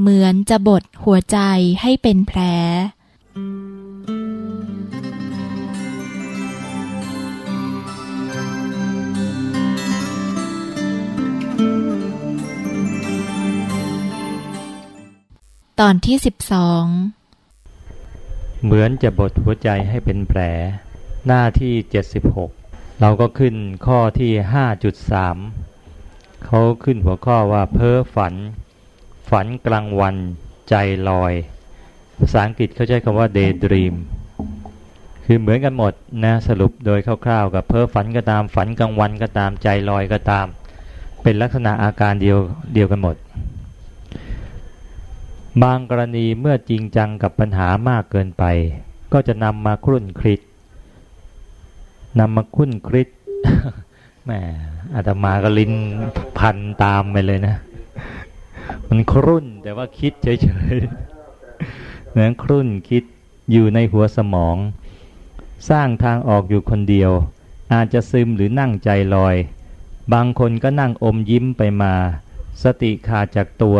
เหมือนจะบดหัวใจให้เป็นแผล ตอนที่สิบสองเหมือนจะบดหัวใจให้เป็นแผล หน้าที่เจ็ดสิบหกเราก็ขึ้นข้อที่ห้าจุดสามเขาขึ้นหัวข้อว่าเพ้อฝัน ฝันกลางวันใจลอย ภาษาอังกฤษเขาใช้คำว่า daydream คือเหมือนกันหมดนะสรุปโดยคร่าวๆ กับเพ้อฝันก็ตามฝันกลางวันก็ตามใจลอยก็ตาม เป็นลักษณะอาการเดียวเดียวกันหมด บางกรณีเมื่อจริงจังกับปัญหามากเกินไป ก็จะนำมาครุ่นคิดนำมาคุ้นคิดแหมอาตมาก็ลิ้นพันตามไปเลยนะ มันครุ่นแต่ว่าคิดเฉยๆนั้นครุ่นคิดอยู่ในหัวสมอง สร้างทางออกอยู่คนเดียว อาจจะซึมหรือนั่งใจลอย บางคนก็นั่งอมยิ้มไปมา สติขาดจากตัว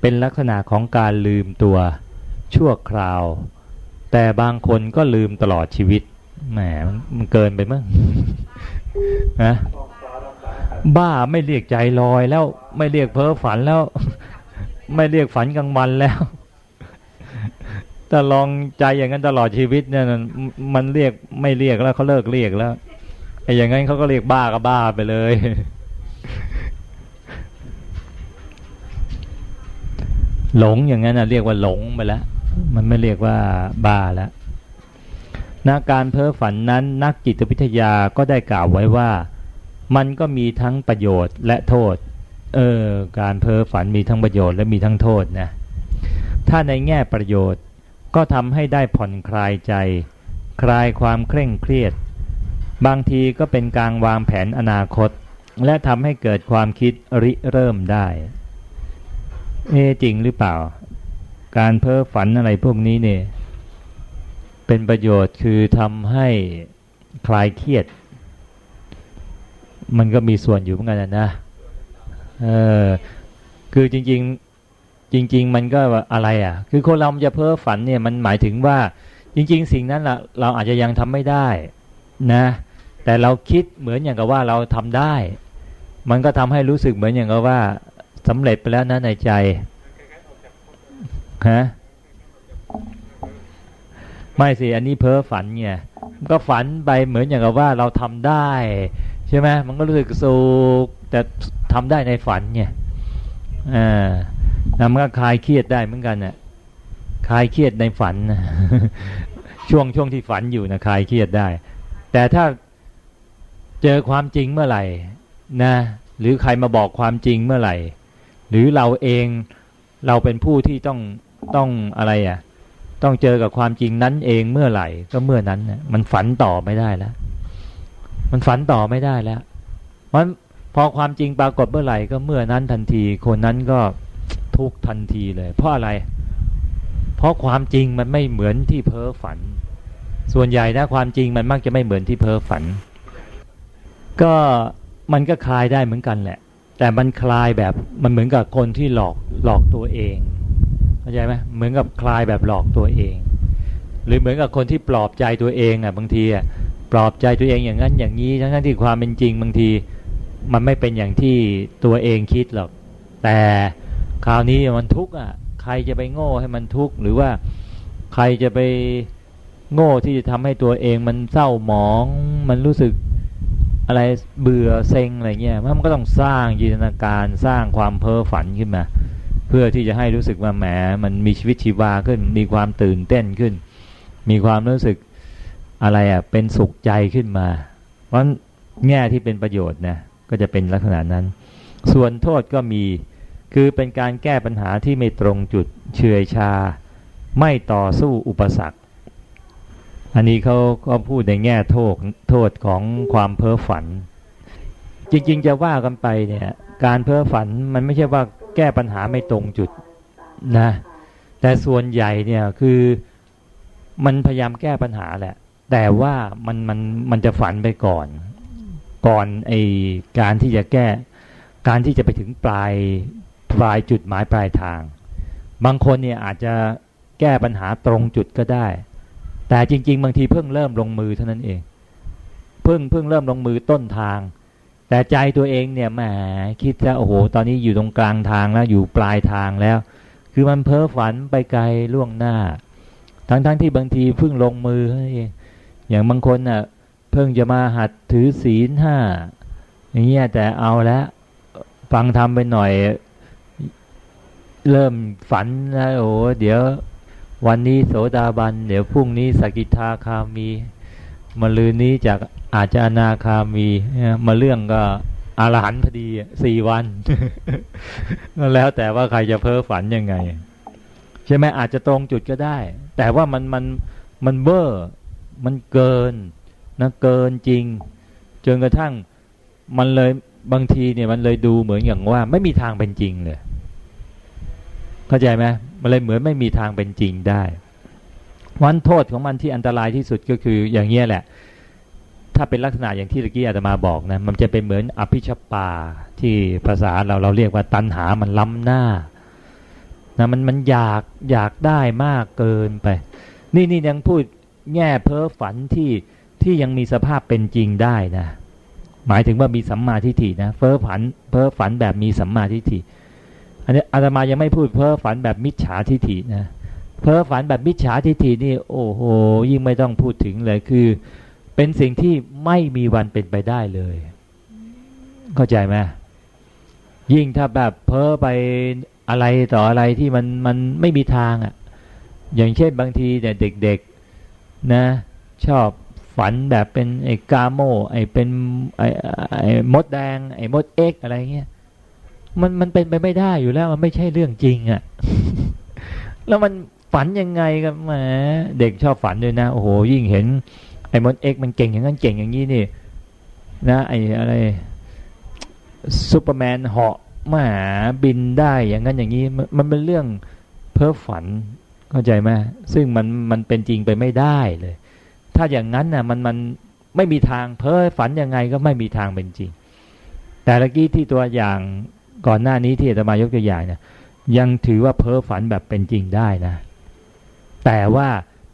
เป็นลักษณะของการลืมตัว ชั่วคราว แต่บางคนก็ลืมตลอดชีวิตแหมมันเกินไปมั้งนะ บ้าไม่เรียกใจลอยแล้วไม่เรียกเพ้อฝันแล้ว ไม่เรียกฝันกลางวันแล้วแต่ลองใจอย่างนั้นตลอดชีวิตเนี่ยมันเรียกไม่เรียกแล้วเขาเลิกเรียกแล้วไอ้อย่างนั้นเขาก็เรียกบ้าก็บ้าไปเลย หลงอย่างนั้นนะเรียกว่าหลงไปแล้วมันไม่เรียกว่าบ้าแล้วนาการเพ้อฝันนั้นนักจิตวิทยาก็ได้กล่าวไว้ว่า มันก็มีทั้งประโยชน์และโทษ เออ การเพ้อฝันมีทั้งประโยชน์และมีทั้งโทษนะ ถ้าในแง่ประโยชน์ก็ทำให้ได้ผ่อนคลายใจ คลายความเคร่งเครียด บางทีก็เป็นการวางแผนอนาคต และทำให้เกิดความคิดริเริ่มได้ เอจริงหรือเปล่า การเพ้อฝันอะไรพวกนี้เนี่ย เป็นประโยชน์คือทำให้คลายเครียด มันก็มีส่วนอยู่เหมือนกันนะ เออ คือจริง ๆ จริง ๆ มันก็อะไรอะ คือคนเราจะเพ้อฝันเนี่ยมันหมายถึงว่า จริง ๆ สิ่งนั้นละเราอาจจะยังทำไม่ได้นะ แต่เราคิดเหมือนอย่างกับว่าเราทำได้ มันก็ทำให้รู้สึกเหมือนอย่างกับว่าสำเร็จไปแล้วนะในใจ ฮะ ไม่สิ อันนี้เพ้อฝันไง ก็ฝันไปเหมือนอย่างกับว่าเราทำได้ ใช่ไหมมันก็รู้สึกสุขแต่ทำได้ในฝันไงอ่าแล้วมันก็คลายเครียดได้เหมือนกันน่ะคลายเครียดในฝันช่วงช่วงที่ฝันอยู่นะคลายเครียดได้ แต่ถ้าเจอความจริงเมื่อไหร่นะหรือใครมาบอกความจริงเมื่อไหร่ หรือเราเองเราเป็นผู้ที่ต้องต้องอะไรอะต้องเจอกับความจริงนั้นเองเมื่อไหร่ก็เมื่อนั้นนะมันฝันต่อไม่ได้แล้ว มันฝันต่อไม่ได้แล้วเพราะพอความจริงปรากฏเมื่อไหร่ก็เมื่อนั้นทันที คนนั้นก็ทุกทันทีเลย เพราะอะไร เพราะความจริงมันไม่เหมือนที่เพ้อฝัน ส่วนใหญ่นะความจริงมันมักจะไม่เหมือนที่เพ้อฝัน ก็มันก็คลายได้เหมือนกันแหละ แต่มันคลายแบบมันเหมือนกับคนที่หลอกหลอกตัวเองเข้าใจไหมเหมือนกับคลายแบบหลอกตัวเอง หรือเหมือนกับคนที่ปลอบใจตัวเองอะบางทีอะ ปลอบใจตัวเองอย่างนั้นอย่างนี้ทั้งที่ความเป็นจริงบางที มันไม่เป็นอย่างที่ตัวเองคิดหรอก แต่คราวนี้มันทุกข์อะ ใครจะไปโง่ให้มันทุกข์หรือว่าใครจะไปโง่ที่จะทำให้ตัวเองมันเศร้าหมอง มันรู้สึกอะไรเบื่อเซ็งอะไรเงี้ยมันก็ต้องสร้างจินตนาการสร้างความเพ้อฝันขึ้นมา เพื่อที่จะให้รู้สึกว่าแหมมันมีชีวิตชีวาขึ้น มีความตื่นเต้นขึ้น มีความรู้สึก อะไรอะเป็นสุขใจขึ้นมา เพราะแง่ที่เป็นประโยชน์นะก็จะเป็นลักษณะนั้น ส่วนโทษก็มีคือเป็นการแก้ปัญหาที่ไม่ตรงจุดเฉื่อยชา ไม่ต่อสู้อุปสรรค อันนี้เขาก็พูดในแง่โทษโทษของความเพ้อฝัน จริงๆจะว่ากันไปเนี่ยการเพ้อฝันมันไม่ใช่ว่าแก้ปัญหาไม่ตรงจุดนะแต่ส่วนใหญ่เนี่ยคือมันพยายามแก้ปัญหาแหละ แต่ว่ามันมันมันจะฝันไปก่อน ก่อนไอการที่จะแก้ การที่จะไปถึงปลายปลายจุดหมายปลายทาง บางคนเนี่ยอาจจะแก้ปัญหาตรงจุดก็ได้ แต่จริง ๆ บางทีเพิ่งเริ่มลงมือเท่านั้นเอง เพิ่งเพิ่งเริ่มลงมือต้นทาง แต่ใจตัวเองเนี่ยแหมคิดจะโอ้โห ตอนนี้อยู่ตรงกลางทางแล้วอยู่ปลายทางแล้ว คือมันเพ้อฝันไปไกลล่วงหน้า ทั้งๆทที่บางทีเพิ่งลงมือเอง อย่างบางคนน่ะเพิ่งจะมาหัดถือศีลห้าอย่างเงี้ยแต่เอาแล้วฟังทำไปหน่อย เริ่มฝันแล้วโอ้เดี๋ยววันนี้โสดาบัน เดี๋ยวพรุ่งนี้สกิทาคามีมาลืนนี้จากอาจจะอนาคามีมาเรื่องก็อารหันพอดีสี่วันแล้วแต่ว่าใครจะเพ้อฝันยังไง ใช่ไหมอาจจะตรงจุดก็ได้ แต่ว่ามันมันมันเบอร์ มันเกินนะเกินจริง จนกระทั่งมันเลยบางทีเนี่ยมันเลยดูเหมือนอย่างว่า ไม่มีทางเป็นจริงเลยเข้าใจไหมมันเลยเหมือนไม่มีทางเป็นจริงได้วันโทษของมันที่อันตรายที่สุดก็คืออย่างเงี้ยแหละ ถ้าเป็นลักษณะอย่างที่ตะกี้อาตมาบอกนะมันจะเป็นเหมือนอภิชปาที่ภาษาเราเราเรียกว่าตันหามันล้ำหน้านะมันมันอยากอยากได้มากเกินไป นี่นี่ยังพูด แง่เพ้อฝันที่ที่ยังมีสภาพเป็นจริงได้นะ หมายถึงว่ามีสัมมาทิฏฐินะเพ้อฝันเพ้อฝันแบบมีสัมมาทิฏฐิอันนี้อาตมายังไม่พูดเพ้อฝันแบบมิจฉาทิฏฐินะเพ้อฝันแบบมิจฉาทิฏฐินี่โอ้โหยิ่งไม่ต้องพูดถึงเลยคือ เป็นสิ่งที่ไม่มีวันเป็นไปได้เลย เข้าใจไหมยิ่งถ้าแบบเพ้อไปอะไรต่ออะไรที่มันมันไม่มีทางอะ่ะ อย่างเช่นบางทีเนี่ยเด็กๆ นะชอบฝันแบบเป็นไอ้กาโมไอ้เป็นไอ้ไอ้มดแดง ไอ้มดเอ็กอะไรเงี้ยมันมันเป็นไปไม่ได้อยู่แล้วมันไม่ใช่เรื่องจริงอะ่ะ แล้วมันฝันยังไงกันแหมเด็กชอบฝันด้วยนะโอ้โหยิ่งเห็น ไอ้มดเอ็กซ์มันเก่งอย่างนั้นเก่งอย่างนี้นี่นะไอ้อะไรซูเปอร์แมนเหาะมาบินได้อย่างนั้นอย่างนี้ มันเป็นเรื่องเพ้อฝัน เข้าใจไหมซึ่งมันมันเป็นจริงไปไม่ได้เลย ถ้าอย่างนั้นน่ะมันมันไม่มีทางเพ้อฝันยังไงก็ไม่มีทางเป็นจริง แต่ตะกี้ที่ตัวอย่างก่อนหน้านี้ที่อาตมายกตัวอย่างเนี่ยยังถือว่าเพ้อฝันแบบเป็นจริงได้นะ แต่ว่า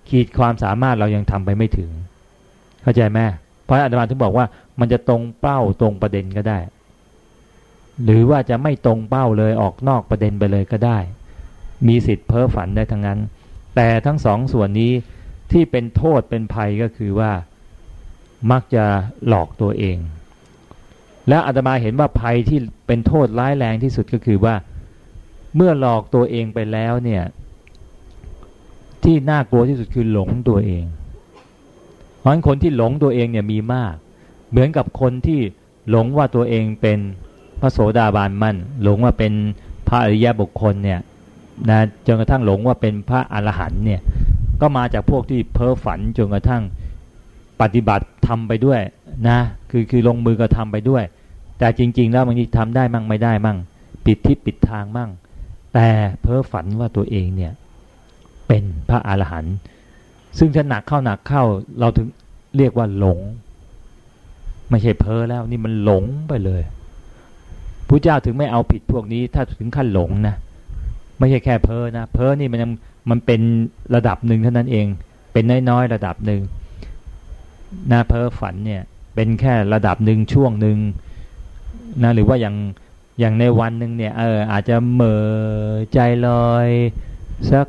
ขีดความสามารถเรายังทำไปไม่ถึง เข้าใจไหมเพราะอาตมาถึงบอกว่ามันจะตรงเป้าตรงประเด็นก็ได้ หรือว่าจะไม่ตรงเป้าเลยออกนอกประเด็นไปเลยก็ได้ มีสิทธิ์เพ้อฝันได้ทั้งนั้น แต่ทั้งสองส่วนนี้ที่เป็นโทษเป็นภัยก็คือว่ามักจะหลอกตัวเอง และอาตมาเห็นว่าภัยที่เป็นโทษร้ายแรงที่สุดก็คือว่า เมื่อหลอกตัวเองไปแล้วเนี่ย ที่น่ากลัวที่สุดคือหลงตัวเองเพราะฉะนั้นคนที่หลงตัวเองเนี่ยมีมาก เหมือนกับคนที่หลงว่าตัวเองเป็นพระโสดาบันมั่นหลงว่าเป็นพระอริยบุคคลเนี่ย นะจนกระทั่งหลงว่าเป็นพระอรหันต์เนี่ยก็มาจากพวกที่เพ้อฝันจนกระทั่งปฏิบัติทำไปด้วยนะคือคือลงมือก็ทำไปด้วย แต่จริง ๆ แล้วบางทีทำได้มั่งไม่ได้มั่ง ปิดทิศปิดทางมั่ง แต่เพ้อฝันว่าตัวเองเนี่ยเป็นพระอรหันต์ซึ่งถ้าหนักเข้าหนักเข้าเราถึงเรียกว่าหลง ไม่ใช่เพ้อแล้วนี่มันหลงไปเลยพระเจ้าถึงไม่เอาผิดพวกนี้ถ้าถึงขั้นหลงนะ ไม่ใช่แค่เพ้อนะเพ้อนี่มันมันเป็นระดับหนึ่งเท่านั้นเอง เป็นน้อยๆระดับหนึ่งนะเพ้อฝันเนี่ย เป็นแค่ระดับหนึ่งช่วงหนึ่งนะหรือว่าอย่างอย่างในวันหนึ่งเนี่ยเอออาจจะเหม่อใจลอยสัก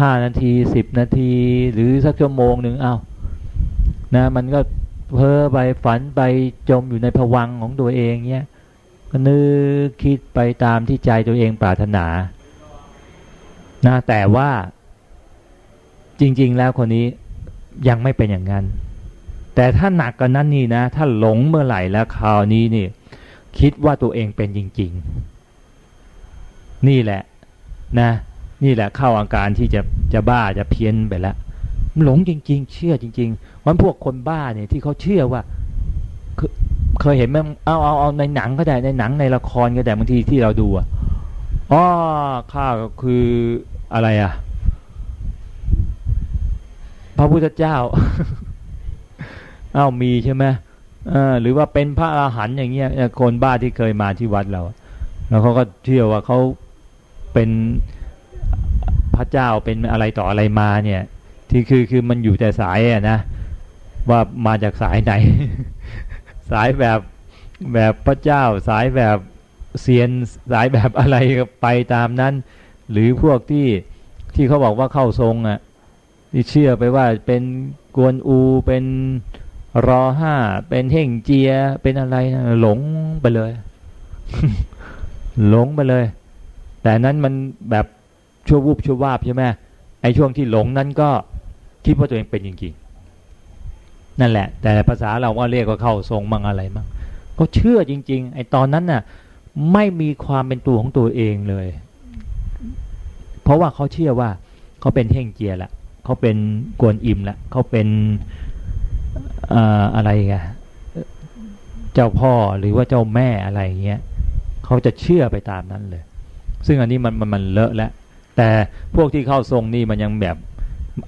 ห้านาทีสิบนาที หรือสักชั่วโมงหนึ่งอา้าวนะมันก็เพ้อไปฝันไปจมอยู่ในผวังของตัวเองเนี่ย ก็นึกคิดไปตามที่ใจตัวเองปรารถนานะแต่ว่าจริง ๆ แล้วคนนี้ยังไม่เป็นอย่างนั้น แต่ถ้าหนักกว่านั้นนี่นะ ถ้าหลงเมื่อไหร่แล้วคราวนี้นี่ คิดว่าตัวเองเป็นจริง ๆ นี่แหละนะ นี่แหละเข้าอาการที่จะจะบ้าจะเพี้ยนไปแล้วหลงจริง ๆ เชื่อจริงๆวันพวกคนบ้าเนี่ยที่เขาเชื่อว่า เคยเห็นไหมเอาเอาเอาในหนังก็ได้ในหนังในละครก็ได้บางทีที่เราดูอะอ๋อข้าคืออะไรอะ พระพุทธเจ้าอ้าวมีใช่ไหมหรือว่าเป็นพระอรหันต์อย่างเงี้ยคนบ้าที่เคยมาที่วัดเราแล้วเขาก็เชื่อว่าเขาเป็นพระเจ้าเป็นอะไรต่ออะไรมาเนี่ย ที่คือคือมันอยู่แต่สายอะนะว่ามาจากสายไหน สายแบบแบบพระเจ้า สายแบบเซียนสายแบบอะไรไปตามนั้น หรือพวกที่ที่เขาบอกว่าเข้าทรงอะที่เชื่อไปว่าเป็นกวนอูเป็นรอห้าเป็นเฮ่งเจียเป็นอะไรนะหลงไปเลย หลงไปเลย แต่นั้นมันแบบชั่ววูบชั่ววาบใช่ไหมไอ้ช่วงที่หลงนั้นก็คิดว่าตัวเองเป็นจริง นั่นแหละ แต่ภาษาเราว่าเรียกว่าเข้าทรงมั่งอะไรมั่งก็เชื่อจริง ๆ ไอ้ตอนนั้นน่ะไม่มีความเป็นตัวของตัวเองเลย เพราะว่าเขาเชื่อว่าเขาเป็นเฮ่งเจียละเขาเป็นกวนอิมละเขาเป็นอะไรกันเจ้าพ่อหรือว่าเจ้าแม่อะไรเงี้ยเขาจะเชื่อไปตามนั้นเลย ซึ่งอันนี้มันมันมันเลอะแล้วแต่พวกที่เข้าทรงนี่มันยังแบบ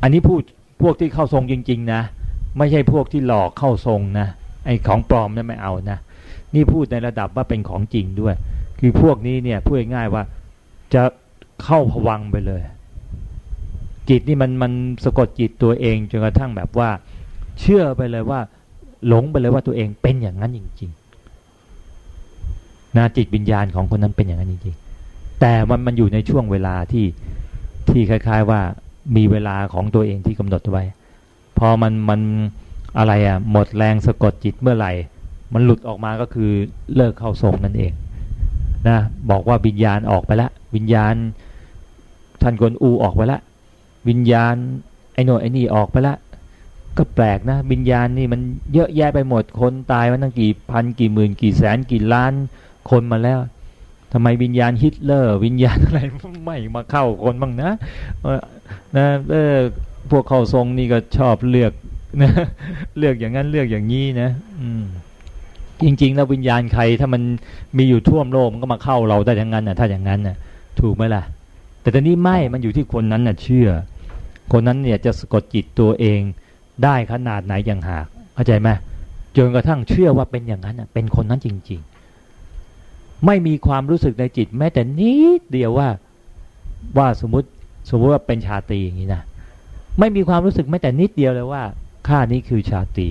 อันนี้พูดพวกที่เข้าทรงจริง ๆ นะ ไม่ใช่พวกที่หลอกเข้าทรงนะไอ้ของปลอมนั่นไม่เอานะนี่พูดในระดับว่าเป็นของจริงด้วย คือพวกนี้เนี่ยพูดง่ายว่าจะเข้าผวังไปเลย จิตนี่มันมันสะกดจิตตัวเองจนกระทั่งแบบว่า เชื่อไปเลยว่า หลงไปเลยว่าตัวเองเป็นอย่างนั้นจริงๆนะจิตวิญญาณของคนนั้นเป็นอย่างนั้นจริงๆ แต่มันมันอยู่ในช่วงเวลาที่ที่คล้าย ๆว่ามีเวลาของตัวเองที่กำหนดไว้ พอมันมันอะไรอะหมดแรงสะกดจิตเมื่อไหร่ มันหลุดออกมาก็คือเลิกเข้าทรงนั่นเองนะบอกว่าวิญญาณออกไปแล้ววิญญาณท่านกนอูออกไปแล้ววิญญาณไอ้โน่ไอ้นี่ออกไปแล้วก็แปลกนะวิญญาณนี่มันเยอะแยะไปหมดคนตายมันตั้งกี่พันกี่หมื่นกี่แสนกี่ล้านคนมาแล้วทำไมวิญญาณฮิตเลอร์ วิญญาณอะไรไม่มาเข้าคนบ้างนะนะเออ พวกเข้าทรงนี่ก็ชอบเลือกนะเลือกอย่างนั้นเลือกอย่างนี้นะ อืม จริงๆแล้ววิญญาณใครถ้ามันมีอยู่ท่วมโลกมันก็มาเข้าเราได้ทั้งนั้นนะถ้าอย่างนั้นนะถูกไหมล่ะ แต่ตอนนี้ไม่มันอยู่ที่คนนั้นน่ะ เชื่อ คนนั้นเนี่ยจะสะกดจิตตัวเองได้ขนาดไหนอย่างหากเข้าใจไหมจนกระทั่งเชื่อว่าเป็นอย่างนั้นน่ะเป็นคนนั้นจริง ๆ ไม่มีความรู้สึกในจิต แม้แต่นิดเดียวว่าว่าสมมติสมมติว่าเป็นชาตีอย่างนี้นะ ไม่มีความรู้สึกแม้แต่นิดเดียวเลยว่าข้านี้คือชาตี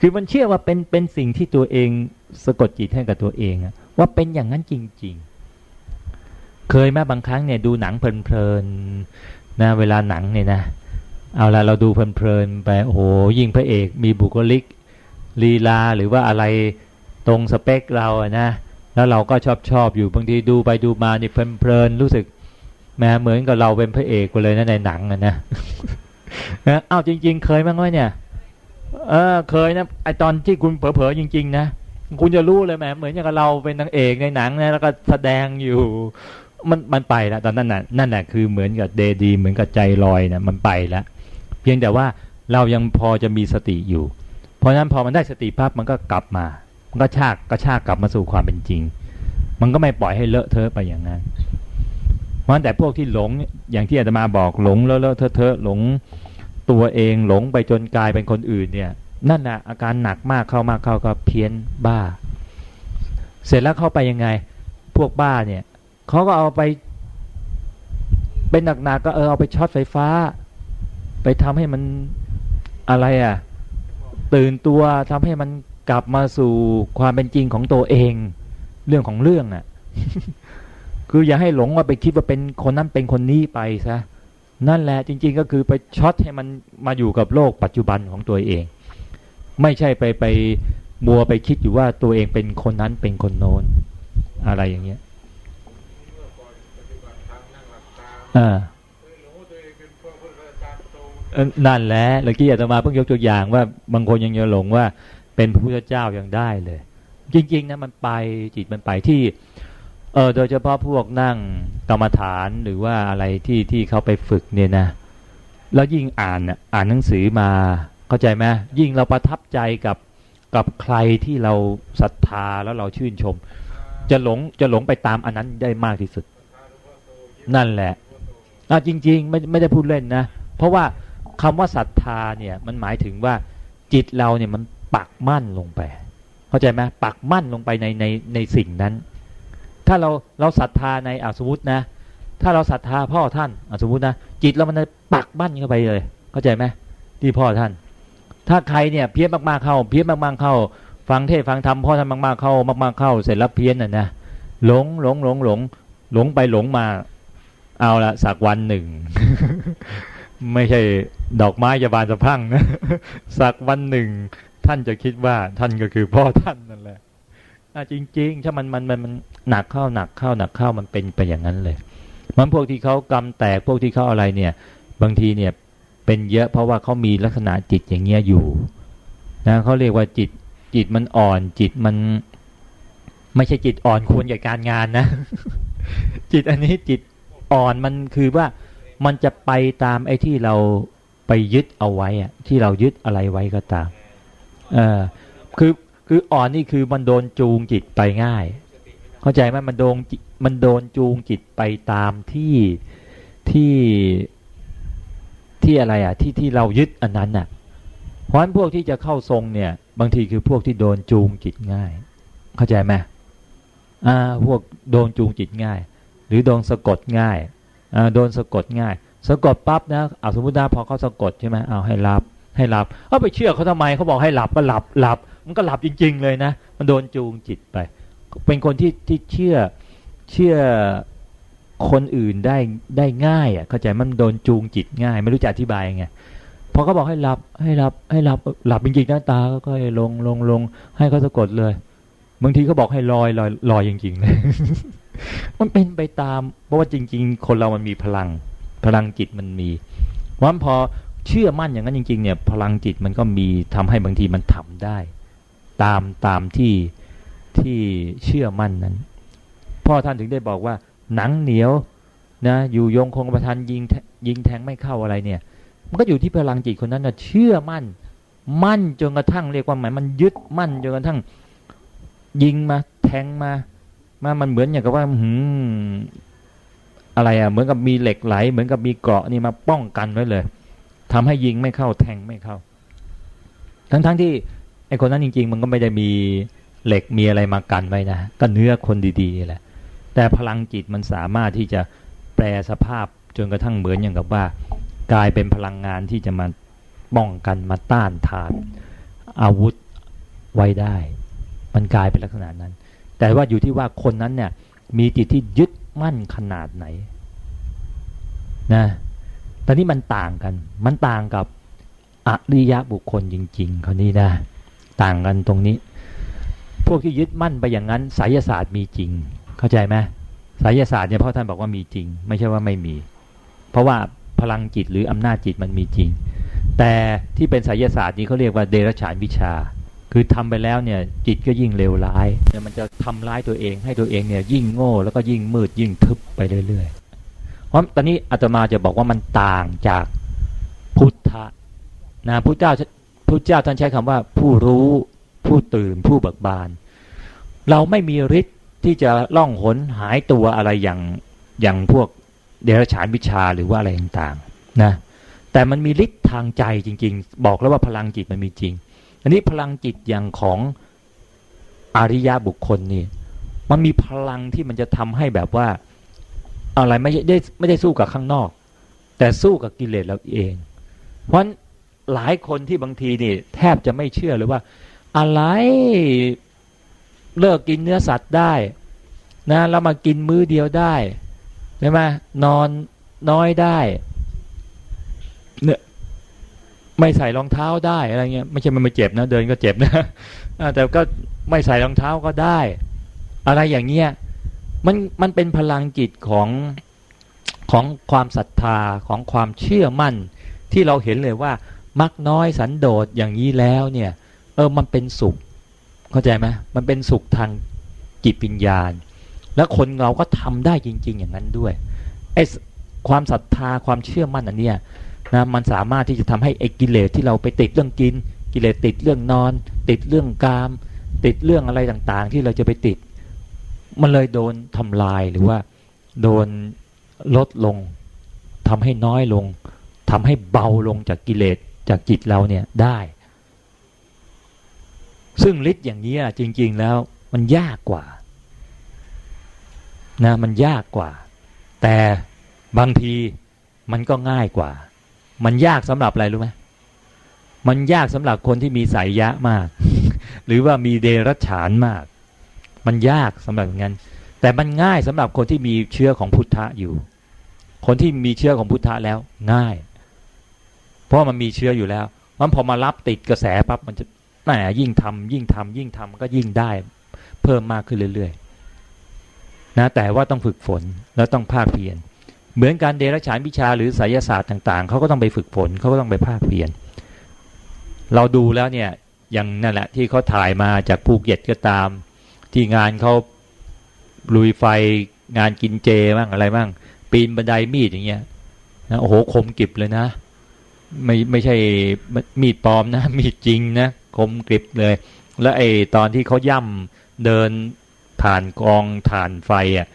คือมันเชื่อว่าเป็นเป็นสิ่งที่ตัวเองสะกดจิตให้กับตัวเองว่าเป็นอย่างนั้นจริง ๆ เคยไหมบางครั้งเนี่ยดูหนังเพลินๆนะเวลาหนังเนี่ยนะ เอาละเราดูเพลินๆไปโอ้โหยิ่งพระเอก มีบุคลิกลีลาหรือว่าอะไรตรงสเปคเราอะนะแล้วเราก็ชอบชอบอยู่บางทีดูไปดูมานี่เพลินๆรู้สึก แม้เหมือนกับเราเป็นพระเอกไปเลยนะในหนังอะนะอ้าวจริง ๆ เคยมั้งไหมเนี่ย เออเคยนะไอตอนที่คุณเผลอๆจริง ๆ นะคุณจะรู้เลยแหมเหมือนอย่างเราเป็นนางเอกในหนังนะแล้วก็แสดงอยู่มันมันไปแล้วตอนนั้นน่ะนั่นแหละคือเหมือนกับเดดี เหมือนกับใจลอยนะมันไปแล้วเพียงแต่ว่าเรายังพอจะมีสติอยู่ เพราะฉะนั้นพอมันได้สติปั๊บมันก็กลับมา มันก็ชากก็ชากกลับมาสู่ความเป็นจริง มันก็ไม่ปล่อยให้เลอะเทอะไปอย่างนั้น เพราะแต่พวกที่หลงอย่างที่อาตมาบอกหลงเลอะเลอะเทอะเทอหลงตัวเองหลงไปจนกลายเป็นคนอื่นเนี่ยนั่นแหละอาการหนักมากเข้ามากเข้าก็เพี้ยนบ้า เสร็จแล้วเข้าไปยังไง พวกบ้าเนี่ยเขาก็เอาไปเป็นหนักๆก็เออเอาไปช็อตไฟฟ้า ไปทำให้มันอะไรอะ่ะตื่นตัวทำให้มันกลับมาสู่ความเป็นจริงของตัวเอง เรื่องของเรื่องอะ่ะ คืออย่าให้หลงว่าไปคิดว่าเป็นคนนั้นเป็นคนนี้ไปซะนั่นแหละจริง ๆ ก็คือไปช็อตให้มันมาอยู่กับโลกปัจจุบันของตัวเอง ไม่ใช่ไปไปมัวไปคิดอยู่ว่าตัวเองเป็นคนนั้นเป็นคนโน้นอะไรอย่างเงี้ยอ่านั่นแหละเมื่อกี้อาตมาเพิ่งยกตัวอย่างว่าบางคนยังยังหลงว่าเป็นพระพุทธเจ้ายังได้เลย จริง ๆนะมันไปจิตมันไปที่ เออโดยเฉพาะพวกนั่งกรรมฐานหรือว่าอะไรที่ที่เขาไปฝึกเนี่ยนะ แล้วยิ่งอ่านอ่านหนังสือมาเข้าใจไหมยิ่งเราประทับใจกับกับใครที่เราศรัทธาแล้วเราชื่นชม จะหลงจะหลงไปตามอันนั้นได้มากที่สุด นั่นแหละอะจริง ๆ ไม่ไม่ได้พูดเล่นนะ เพราะว่าคำว่าศรัทธาเนี่ยมันหมายถึงว่าจิตเราเนี่ยมันปักมั่นลงไป เข้าใจไหมปักมั่นลงไปในในในสิ่งนั้น ถ้าเราเราศรัทธาในอสมมตินะ ถ้าเราศรัทธาพ่อท่านอสมมตินะ จิตเรามันจะปักบั้นเข้าไปเลย เข้าใจไหมที่พ่อท่าน ถ้าใครเนี่ยเพี้ยนมากๆเข้า เพี้ยนมากๆเข้า ฟังเทศฟังธรรมพ่อท่านมากๆเข้ามากๆเข้า เสร็จแล้วเพี้ยนน่ะนะหลงหลงหลงหลงหลงไปหลงมา เอาละสักวันหนึ่ง ไม่ใช่ดอกไม้จะบานสะพังนะสักวันหนึ่ง ท่านจะคิดว่าท่านก็คือพ่อท่านนั่นแหละ อะจริงๆ ถ้ามันมันมันมันหนักเข้าหนักเข้าหนักเข้ามันเป็นไปอย่างนั้นเลย มันพวกที่เขากำแตกพวกที่เขาอะไรเนี่ย บางทีเนี่ยเป็นเยอะเพราะว่าเขามีลักษณะจิตอย่างเงี้ยอยู่นะเขาเรียกว่าจิตจิตมันอ่อน จิตมัน ไม่ใช่จิตอ่อนควรแก่การงานนะ จิตอันนี้จิตอ่อนมันคือว่ามันจะไปตามไอ้ที่เราไปยึดเอาไว้อะที่เรายึดอะไรไว้ก็ตามเออคือ คืออ่อนนี่คือมันโดนจูงจิตไปง่าย เข้าใจไหมมันโดนมันโดนจูงจิตไปตามที่ที่ที่อะไรอะที่ที่เรายึดอันนั้นอะ เพราะฉะนั้นพวกที่จะเข้าทรงเนี่ย บางทีคือพวกที่โดนจูงจิตง่าย เข้าใจไหมอ่าพวกโดนจูงจิตง่าย หรือโดนสะกดง่ายอ่าโดนสะกดง่าย สะกดปั๊บนะเอาสมมตินะพอเขาสะกดใช่ไหมเอาให้รับให้หลับเอาไปเชื่อเขาทำไมเขาบอกให้หลับก็หลับหลับ มันก็หลับจริง ๆ เลยนะ มันโดนจูงจิตไป เป็นคนที่ที่เชื่อเชื่อคนอื่นได้ได้ง่ายอะเข้าใจมันโดนจูงจิตง่าย ไม่รู้จะอธิบายไงพอเขาบอกให้หลับให้หลับให้หลับหลับจริงๆหน้าตาก็ค่อยลงลงลงให้เขาสะกดเลยบางทีเขาบอกให้ลอยลอยลอยจริงๆเลยมันเป็นไปตาม เพราะว่าจริง ๆ คนเรามันมีพลัง พลังจิตมันมีวันพอเชื่อมั่นอย่างนั้นจริง ๆ เนี่ย พลังจิตมันก็มีทำให้บางทีมันทำได้ ตามตามที่ที่เชื่อมั่นนั้น พ่อท่านถึงได้บอกว่า หนังเหนียวนะอยู่ยงคงประทานยิงยิงแทงไม่เข้าอะไรเนี่ย มันก็อยู่ที่พลังจิตคนนั้นนะเชื่อมั่น มั่นจนกระทั่งเรียกว่าหมายมันยึดมั่นจนกระทั่ง ยิงมาแทงมามามันเหมือนอย่างกับว่าหืมอะไรอะเหมือนกับมีเหล็กไหล เหมือนกับมีเกราะนี่มาป้องกันไว้เลยทำให้ยิงไม่เข้าแทงไม่เข้า ทั้งๆทที่ ไอ้คนนั้นจริง ๆ มันก็ไม่ได้มีเหล็กมีอะไรมากันไว้นะ ก็เนื้อคนดีๆนี่แหละ แต่พลังจิตมันสามารถที่จะแปลสภาพจนกระทั่งเหมือนอย่างกับว่า กลายเป็นพลังงานที่จะมาป้องกันมาต้านทานอาวุธไว้ได้ มันกลายเป็นลักษณะนั้น แต่ว่าอยู่ที่ว่าคนนั้นเนี่ยมีจิตที่ยึดมั่นขนาดไหนนะตอนนี้มันต่างกัน มันต่างกับอริยะบุคคลจริงๆเขานี้นะ ต่างกันตรงนี้ พวกที่ยึดมั่นไปอย่างนั้นไสยศาสตร์มีจริง เข้าใจไหมไสยศาสตร์เนี่ยพ่อท่านบอกว่ามีจริง ไม่ใช่ว่าไม่มี เพราะว่าพลังจิตหรืออำนาจจิตมันมีจริง แต่ที่เป็นไสยศาสตร์นี้เขาเรียกว่าเดรัจฉานวิชา คือทำไปแล้วเนี่ยจิตก็ยิ่งเลวร้ายเนี่ยมันจะทำร้ายตัวเอง ให้ตัวเองเนี่ยยิ่งโง่แล้วก็ยิ่งมืดยิ่งทึบไปเรื่อยๆ เพราะตอนนี้อาตมาจะบอกว่ามันต่างจากพุทธะนะพุทธเจ้า พุทธเจ้าท่านใช้คำว่าผู้รู้ผู้ตื่นผู้เบิกบาน เราไม่มีฤทธิ์ที่จะล่องหนหายตัวอะไรอย่างอย่างพวกเดรัจฉานวิชาหรือว่าอะไรต่างๆนะแต่มันมีฤทธิ์ทางใจจริง ๆ บอกแล้วว่าพลังจิตมันมีจริง อันนี้พลังจิตอย่างของอริยบุคคลนี่มันมีพลังที่มันจะทำให้แบบว่าอะไรไม่ได้ไม่ได้สู้กับข้างนอก แต่สู้กับกิเลสเราเอง เพราะ หลายคนที่บางทีนี่ แทบจะไม่เชื่อเลยว่า อะไรเลิกกินเนื้อสัตว์ได้ นะแล้วมากินมื้อเดียวได้ใช่ไหมนอนน้อยได้ เนี่ยไม่ใส่รองเท้าได้อะไรเงี้ยไม่ใช่มันไม่เจ็บนะเดินก็เจ็บนะแต่ก็ไม่ใส่รองเท้าก็ได้ อะไรอย่างเงี้ยมันมันเป็นพลังจิตของของความศรัทธาของความเชื่อมั่นที่เราเห็นเลยว่า มักน้อยสันโดษอย่างนี้แล้วเนี่ย เออมันเป็นสุข เข้าใจไหมมันเป็นสุขทางจิตปัญญาณ แล้วคนเราก็ทำได้จริง ๆ อย่างนั้นด้วยไอ้ความศรัทธาความเชื่อมั่นอันเนี้ยนะมันสามารถที่จะทำให้ไอ้กิเลสที่เราไปติดเรื่องกิน กิเลสติดเรื่องนอน ติดเรื่องกาม ติดเรื่องอะไรต่างๆ ที่เราจะไปติด มันเลยโดนทำลายหรือว่า โดนลดลงทำให้น้อยลงทำให้เบาลงจากกิเลส จากจิตเราเนี่ยได้ ซึ่งฤทธิ์อย่างนี้จริง ๆ แล้วมันยากกว่านะมันยากกว่า แต่บางทีมันก็ง่ายกว่า มันยากสำหรับอะไรรู้ไหมมันยากสำหรับคนที่มีสายยะมาก หรือว่ามีเดรัจฉานมาก มันยากสำหรับงั้น แต่มันง่ายสำหรับคนที่มีเชื้อของพุทธะอยู่ คนที่มีเชื้อของพุทธะแล้วง่าย เพราะมันมีเชื้ออยู่แล้วมันพอมารับติดกระแสปั๊บมันจะแหมยิ่งทำยิ่งทำยิ่งทำก็ยิ่งได้ เพิ่มมากขึ้นเรื่อยๆนะแต่ว่าต้องฝึกฝนแล้วต้องภาคเพียรเหมือนการเดรัจฉานวิชาหรือไสยศาสตร์ต่างๆเขาก็ต้องไปฝึกฝนเขาก็ต้องไปภาคเพียรเราดูแล้วเนี่ยอย่างนั่นแหละที่เขาถ่ายมาจากภูเก็ตก็ตาม ที่งานเขาลุยไฟงานกินเจบ้างอะไรบ้างปีนบันไดมีดอย่างเงี้ยนะโอ้โหคมกิบเลยนะ ไม่ไม่ใช่มีดปลอมนะ มีดจริงนะคมกริบเลย แล้วไอ้ตอนที่เขาย่ำเดินผ่านกองฐานไฟอะ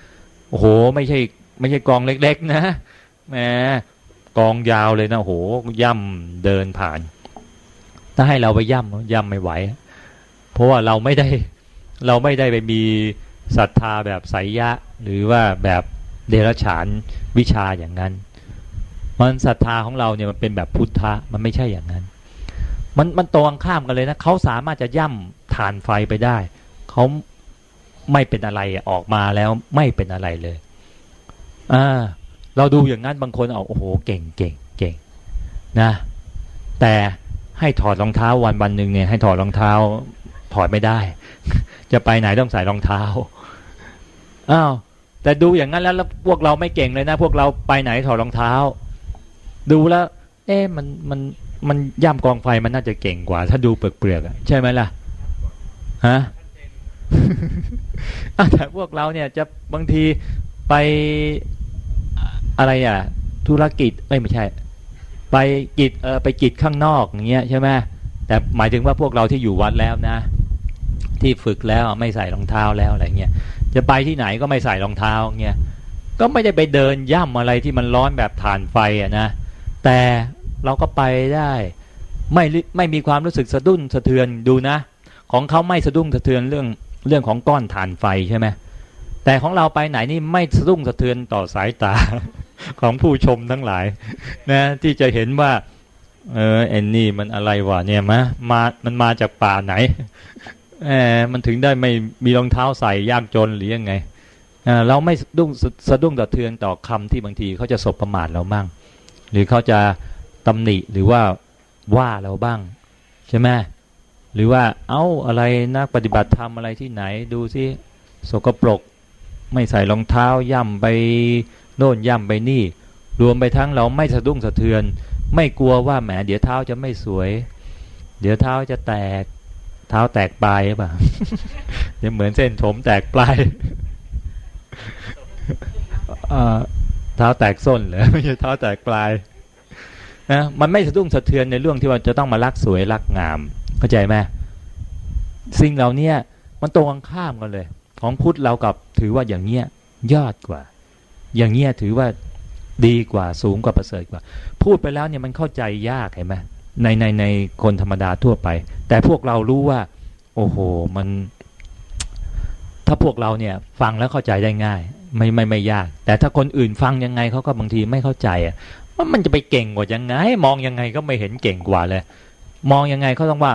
โอ้โห ไม่ใช่ ไม่ใช่กองเล็ก ๆ นะแหมกองยาวเลยนะโอ้โหย่ำเดินผ่าน ถ้าให้เราไปย่ำย่ำไม่ไหว เพราะว่าเราไม่ได้เราไม่ได้ไปมีศรัทธาแบบไสยะ หรือว่าแบบเดรัจฉานวิชาอย่างนั้น มันศรัทธาของเราเนี่ยมันเป็นแบบพุทธะมันไม่ใช่อย่างนั้น มันมันตรงข้ามกันเลยนะเขาสามารถจะย่ำฐานไฟไปได้เขาไม่เป็นอะไรออกมาแล้วไม่เป็นอะไรเลยอ่าเราดูอย่างนั้นบางคนเอาโอ้โหเก่งเก่งเก่งนะ แต่ให้ถอดรองเท้าวันวันหนึ่งเนี่ยให้ถอดรองเท้าถอดไม่ได้ จะไปไหนต้องใส่รองเท้าอ้าวแต่ดูอย่างนั้นแล้วแล้วพวกเราไม่เก่งเลยนะ พวกเราไปไหนถอดรองเท้า ดูแล้ว เอ๊ะมันมันมันย่ำกองไฟมันน่าจะเก่งกว่า ถ้าดูเปลือกเปลือกใช่ไหมล่ะฮะแต่พวกเราเนี่ยจะบางทีไปอะไรอะ ธุรกิจไม่ไม่ใช่ ไปกิจเออไปกิจข้างนอกอย่างเงี้ยใช่ไหมแต่หมายถึงว่าพวกเราที่อยู่วัดแล้วนะ ที่ฝึกแล้วไม่ใส่รองเท้าแล้วอะไรเงี้ยจะไปที่ไหนก็ไม่ใส่รองเท้าเงี้ยก็ไม่ได้ไปเดินย่ำอะไรที่มันร้อนแบบถ่านไฟอะนะ แต่เราก็ไปได้ไม่ไม่มีความรู้สึกสะดุ้นสะเทือนดูนะ ของเขาไม่สะดุ้งสะเทือนเรื่องเรื่องของก้อนถ่านไฟใช่ไหมแต่ของเราไปไหนนี่ไม่สะดุ้งสะเทือนต่อสายตาของผู้ชมทั้งหลาย นะ ที่จะเห็นว่า เออเอ็นนี่มันอะไรวะเนี่ยมะมามันมาจากป่าไหนแหมมันถึงได้ไม่มีรองเท้าใส่ยากจนหรือยังไงเราไม่สะดุ้งสะดุ้งต่อเทือนต่อคำที่บางทีเขาจะสบประมาทเราบ้าง หรือเขาจะตำหนิหรือว่าว่าเราบ้าง ใช่ไหมหรือว่าเอา้าอะไรนักปฏิบัติธรรมอะไรที่ไหนดูซิสกปรกไม่ใส่รองเท้าย่ำไปโน่นย่ำไปนี่ รวมไปทั้งเราไม่สะดุ้งสะเทือน ไม่กลัวว่าแหมเดี๋ยวเท้าจะไม่สวย เดี๋ยวเท้าจะแตกเท้าแตกปลายหรือเปล่าจะเหมือนเส้นผมแตกปลาย เท้าแตกส้นเหรอไม่ใช่เท้าแตกปลายนะมันไม่สะดุ้งสะเทือนในเรื่องที่ว่าจะต้องมารักสวยรักงาม เข้าใจไหมสิ่งเหล่านี้มันตรงข้ามกันเลย ของพุทธเรากับถือว่าอย่างเงี้ยยอดกว่า อย่างเงี้ยถือว่าดีกว่าสูงกว่าประเสริฐกว่า พูดไปแล้วเนี่ยมันเข้าใจยากเห็นไหมในในในคนธรรมดาทั่วไป แต่พวกเรารู้ว่า โอ้โหมัน ถ้าพวกเราเนี่ย ฟังแล้วเข้าใจได้ง่าย ไม่ไม่ไม่ยาก แต่ถ้าคนอื่นฟังยังไงเขาก็บางทีไม่เข้าใจอะว่ามันจะไปเก่งกว่ายังไง มองยังไงก็ไม่เห็นเก่งกว่าเลย มองยังไงเขาต้องว่า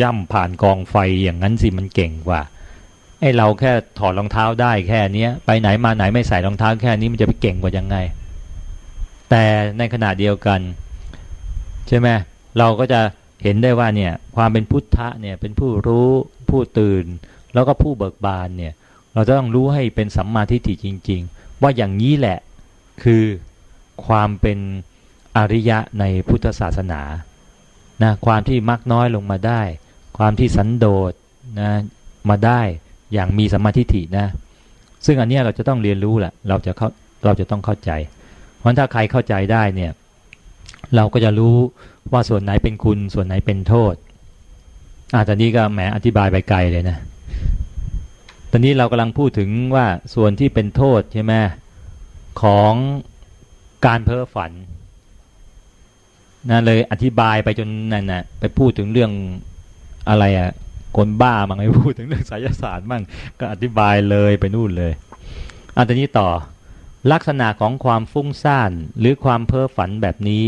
ย่ำผ่านกองไฟอย่างนั้นสิมันเก่งกว่าไอเราแค่ถอดรองเท้าได้แค่เนี้ย ไปไหนมาไหนไม่ใส่รองเท้าแค่นี้มันจะไปเก่งกว่ายังไง แต่ในขณะเดียวกัน ใช่ไหมเราก็จะเห็นได้ว่าเนี่ยความเป็นพุทธะเนี่ยเป็นผู้รู้ผู้ตื่น แล้วก็ผู้เบิกบานเนี่ย เราจะต้องรู้ให้เป็นสัมมาทิฏฐิจริง ๆ ว่าอย่างนี้แหละคือความเป็นอริยะในพุทธศาสนานะความที่มักน้อยลงมาได้ ความที่สันโดษนะมาได้อย่างมีสัมมาทิฏฐินะ ซึ่งอันนี้เราจะต้องเรียนรู้แหละเราจะเข้าเราจะต้องเข้าใจ เพราะถ้าใครเข้าใจได้เนี่ยเราก็จะรู้ว่าส่วนไหนเป็นคุณส่วนไหนเป็นโทษอาตอนนี้ก็แหมอธิบายไปไกลเลยนะ อนนี้เรากำลังพูดถึงว่าส่วนที่เป็นโทษใช่ไหมของการเพ้อฝันนะเลยอธิบายไปจนนั่นนะไปพูดถึงเรื่องอะไรอะ่ะคนบ้ามั่งไปพูดถึงเรื่องไสยศาสตร์มั่งก็อธิบายเลยไปนู่นเลยอันนี้ต่อลักษณะของความฟุ้งซ่านหรือความเพ้อฝันแบบนี้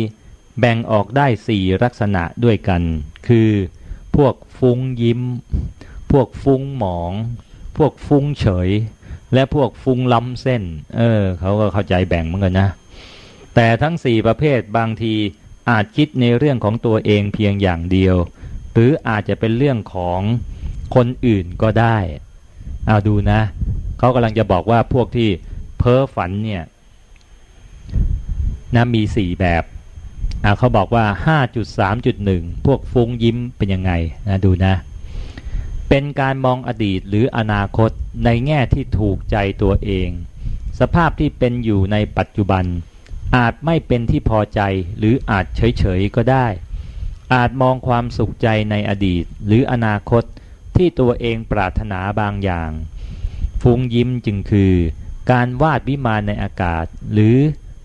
แบ่งออกได้สี่ลักษณะด้วยกัน คือ พวกฟุ้งยิ้ม พวกฟุ้งหมอง พวกฟุ้งเฉย และพวกฟุ้งล้ำเส้น เออเขาก็เข้าใจแบ่งเหมือนกันนะ แต่ทั้งสี่ประเภทบางทีอาจคิดในเรื่องของตัวเองเพียงอย่างเดียว หรืออาจจะเป็นเรื่องของคนอื่นก็ได้เอาดูนะ เขากำลังจะบอกว่าพวกที่เพ้อฝันเนี่ยนะมีสี่แบบเขาบอกว่า 5.3.1 พวกฟุ้งยิ้มเป็นยังไงนะดูนะ เป็นการมองอดีตหรืออนาคตในแง่ที่ถูกใจตัวเอง สภาพที่เป็นอยู่ในปัจจุบัน อาจไม่เป็นที่พอใจหรืออาจเฉยๆก็ได้ อาจมองความสุขใจในอดีตหรืออนาคตที่ตัวเองปรารถนาบางอย่าง ฟุ้งยิ้มจึงคือ การวาดวิมานในอากาศ หรือ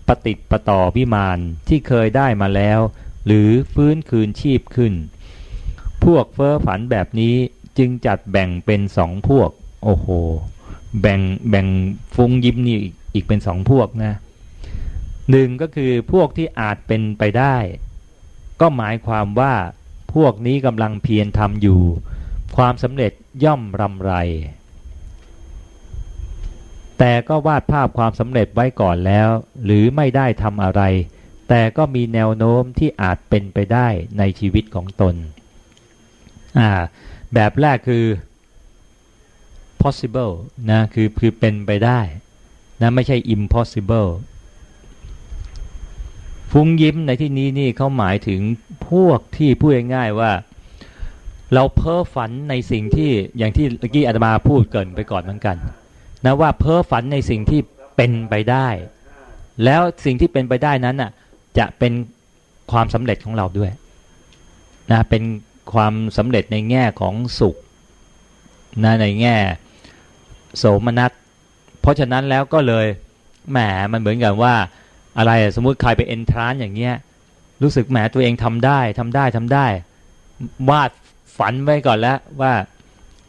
ปฏิปต่อวิมานที่เคยได้มาแล้ว หรือฟื้นคืนชีพขึ้น พวกเฟอ้อฝันแบบนี้ จึงจัดแบ่งเป็นสองพวก โอ้โห แบ่งแบ่งฟุ้งยิ้มนี่อีกเป็นสองพวกนะหนึ่งก็คือพวกที่อาจเป็นไปได้ ก็หมายความว่าพวกนี้กำลังเพียรทำอยู่ ความสำเร็จย่อมรำไร แต่ก็วาดภาพความสำเร็จไว้ก่อนแล้ว หรือไม่ได้ทำอะไร แต่ก็มีแนวโน้มที่อาจเป็นไปได้ในชีวิตของตนอ่า แบบแรกคือ possible นะคือคือเป็นไปได้นะไม่ใช่ impossible ฟุ้งยิ้มในที่นี้นี่เขาหมายถึงพวกที่พูดง่ายๆว่า เราเพ้อฝันในสิ่งที่อย่างที่เมื่อกี้อาตมาพูดเกินไปก่อนเหมือนกันนะว่าเพ้อฝันในสิ่งที่เป็นไปได้ แล้วสิ่งที่เป็นไปได้นั้นน่ะจะเป็นความสำเร็จของเราด้วยนะเป็น ความสำเร็จในแง่ของสุขนะในแง่โสมนัสเพราะฉะนั้นแล้วก็เลยแหมมันเหมือนกับว่าอะไรสมมุติใครไปเอนทรานอย่างเงี้ยรู้สึกแหมตัวเองทำได้ทำได้ทำได้วาดฝันไว้ก่อนแล้วว่า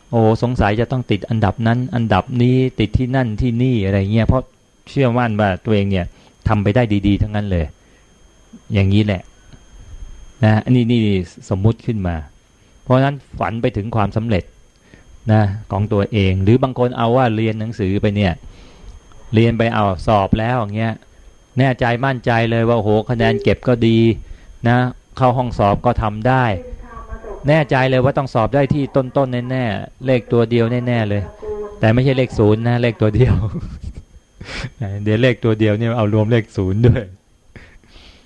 โอ้สงสัยจะต้องติดอันดับนั้น อันดับนี้ติดที่นั่นที่นี่อะไรเงี้ยเพราะเชื่อมั่นว่าตัวเองเนี่ยทำไปได้ดี ๆ ทั้งนั้นเลย อย่างนี้แหละ นะอันนี้นี่สมมุติขึ้นมา เพราะฉะนั้นฝันไปถึงความสำเร็จนะของตัวเอง หรือบางคนเอาว่าเรียนหนังสือไปเนี่ย เรียนไปเอาสอบแล้วอย่างเงี้ยแน่ใจมั่นใจเลยว่าโหคะแนนเก็บก็ดีนะ เข้าห้องสอบก็ทำได้ แน่ใจเลยว่าต้องสอบได้ที่ต้นๆแน่ๆเลขตัวเดียวแน่ๆเลย แต่ไม่ใช่เลขศูนย์นะเลขตัวเดียวเดี๋ยวเลขตัวเดียวเนี่ยเอารวมเลขศูนย์ด้วย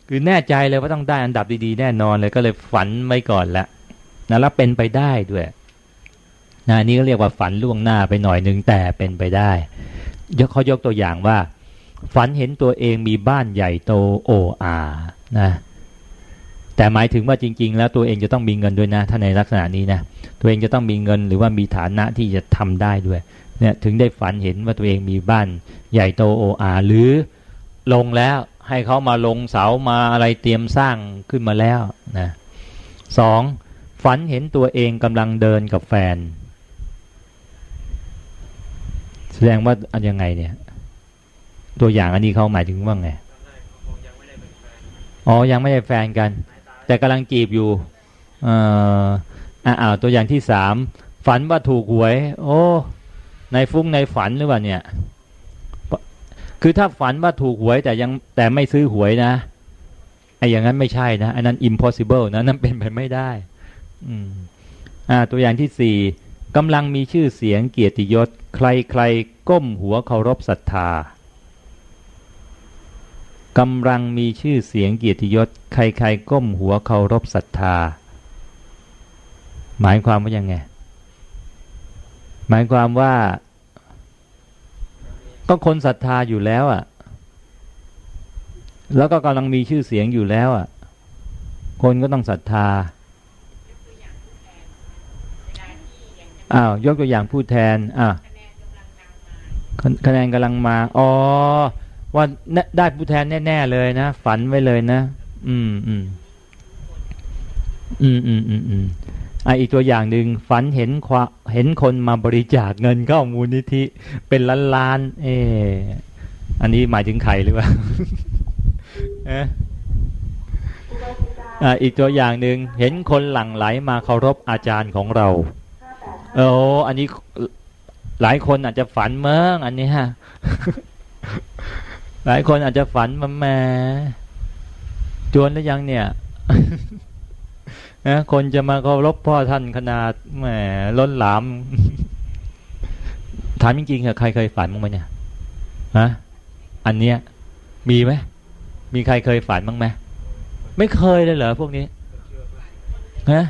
คือแน่ใจเลยว่าต้องได้อันดับดีๆ แน่นอนเลยก็เลยฝันไว้ก่อนละนะแล้วเป็นไปได้ด้วยนะนี่ก็เรียกว่าฝันล่วงหน้าไปหน่อยหนึ่งแต่เป็นไปได้ยกเขายกตัวอย่างว่า ฝันเห็นตัวเองมีบ้านใหญ่โตโออานะแต่หมายถึงว่าจริง ๆ แล้วตัวเองจะต้องมีเงินด้วยนะ ถ้าในลักษณะนี้นะตัวเองจะต้องมีเงินหรือว่ามีฐานะที่จะทำได้ด้วยเนี่ยถึงได้ฝันเห็นว่าตัวเองมีบ้านใหญ่โตโออาหรือลงแล้ว ให้เขามาลงเสามาอะไรเตรียมสร้างขึ้นมาแล้วนะสองฝันเห็นตัวเองกำลังเดินกับแฟน แสดงว่าอันยังไงเนี่ย ตัวอย่างอันนี้เขาหมายถึงว่าไงอ๋อยังไม่ได้แฟนกัน แต่กำลังจีบอยู่อ่าอ่าตัวอย่างที่สามฝันว่าถูกหวย โอ้ในฟุ้งในฝันหรือเปล่าเนี่ย คือถ้าฝันว่าถูกหวยแต่ยังแต่ไม่ซื้อหวยนะไอ้อย่างนั้นไม่ใช่นะอันนั้น impossible นะนั่นเป็นไปไม่ได้ อืมอ่า ตัวอย่างที่สี่กำลังมีชื่อเสียงเกียรติยศ ใครใครก้มหัวเคารพศรัทธากำลังมีชื่อเสียงเกียรติยศ ใครๆก้มหัวเคารพศรัทธา หมายความว่ายังไง หมายความว่า ก็คนศรัทธาอยู่แล้วอะ่ะ แล้วก็กำลังมีชื่อเสียงอยู่แล้วอะ่ะ คนก็ต้องศรัทธาอ้าวยกตัวอย่างผู้แทนอะคะแนนกำลังมา อ๋อ ว่าได้ผู้แทนแน่ ๆ เลยนะ ฝันไว้เลยนะ อืมอืมอืมอืมอืม อีกตัวอย่างหนึ่งฝันเห็นควาเห็นคนมาบริจาคเงินเข้ามูลนิธิเป็นล้านล้าน เอออันนี้หมายถึงใครหรือเปล่าเอะอีกตัวอย่างหนึ่งเห็นคนหลั่งไหลมาเคารพอาจารย์ของเราโอ้อันนี้หลายคนอาจจะฝันเมืองอันนี้ฮะหลายคนอาจจะฝันมาแม่จวนแล้วยังเนี่ย นะคนจะมาเคารพพ่อท่านขนาดแหมล้นหลามถามจริงๆเหรอใครเคยฝันบ้างไหมเนี่ยฮะอันเนี้ยมีไหมมีใครเคยฝันบ้างไหมไม่เคยเลยเหรอพวกนี้ฮะ